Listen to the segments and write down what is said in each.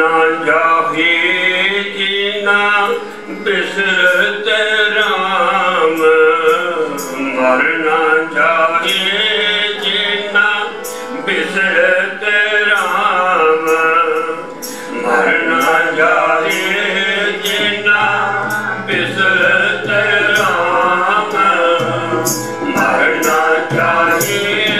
ਨਾ ਜਾਹੀ ਜੀਨਾ ਬਿਸਰਤ ਰਾਮ। ਮਰ ਨਾ ਜਾਹੀ ਜੀਨਾ ਬਿਸਰਤ ਰਾਮ। ਮਰ ਨਾ ਜਾਹੀ ਜੀਨਾ ਬਿਸਰਤ ਰਾਮ। ਮਰ ਨਾ ਜਾਹੀ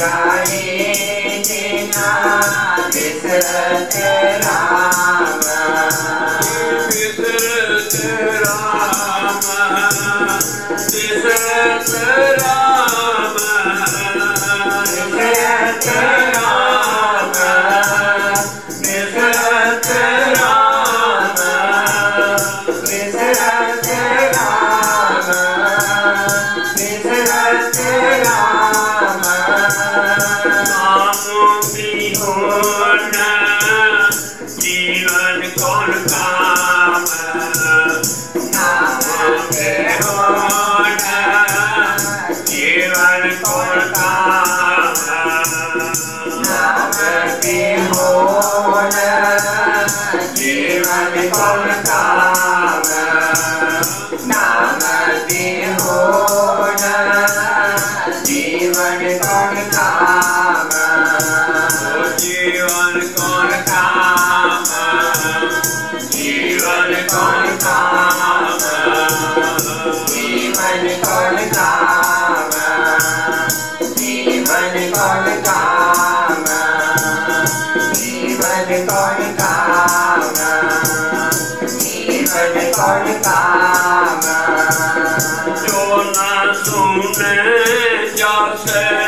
रामे दिना विसरत राम जीवन को होन जीवन को नाम दी होन जीवन कौन काम जीवन कौन काम जीवन कौन काम? जीवन कौन काम? Hashem.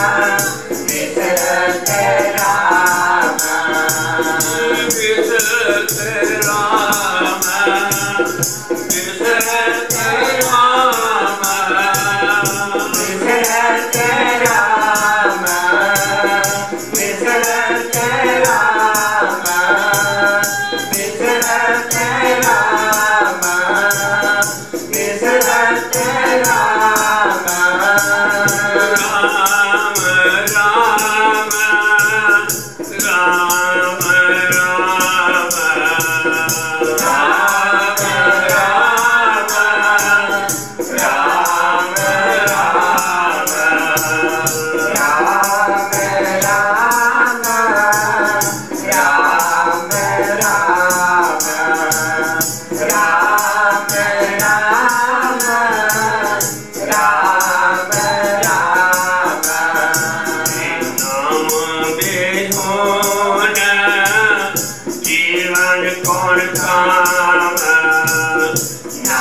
time.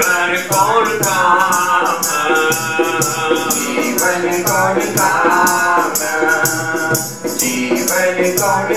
जीवन कौन काम जीवन कौन काम जीवन कौन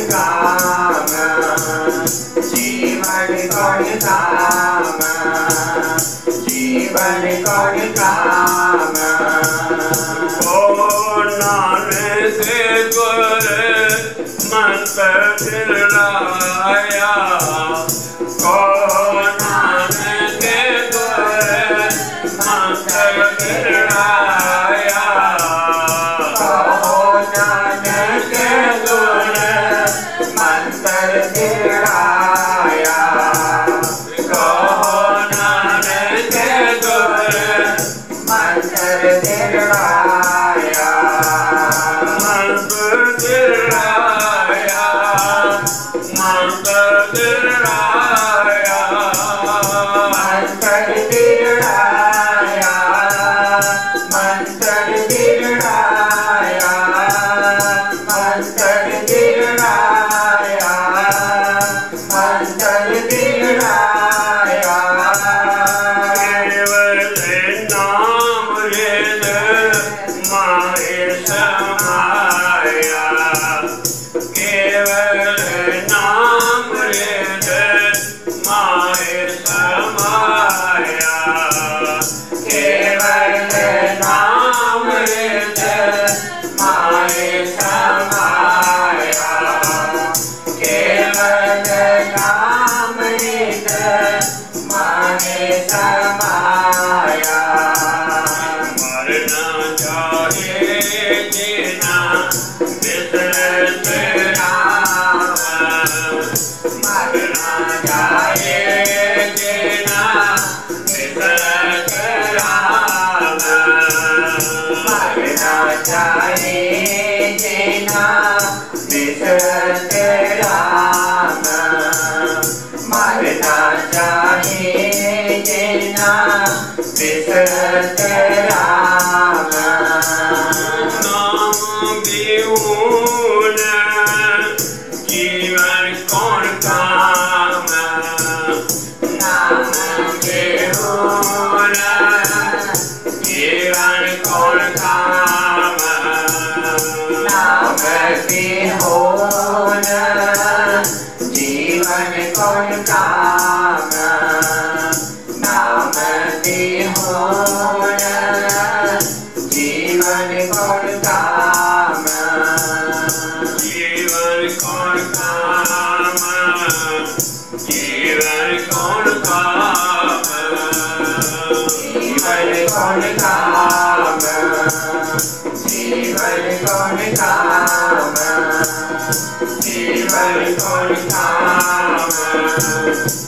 Oh. time.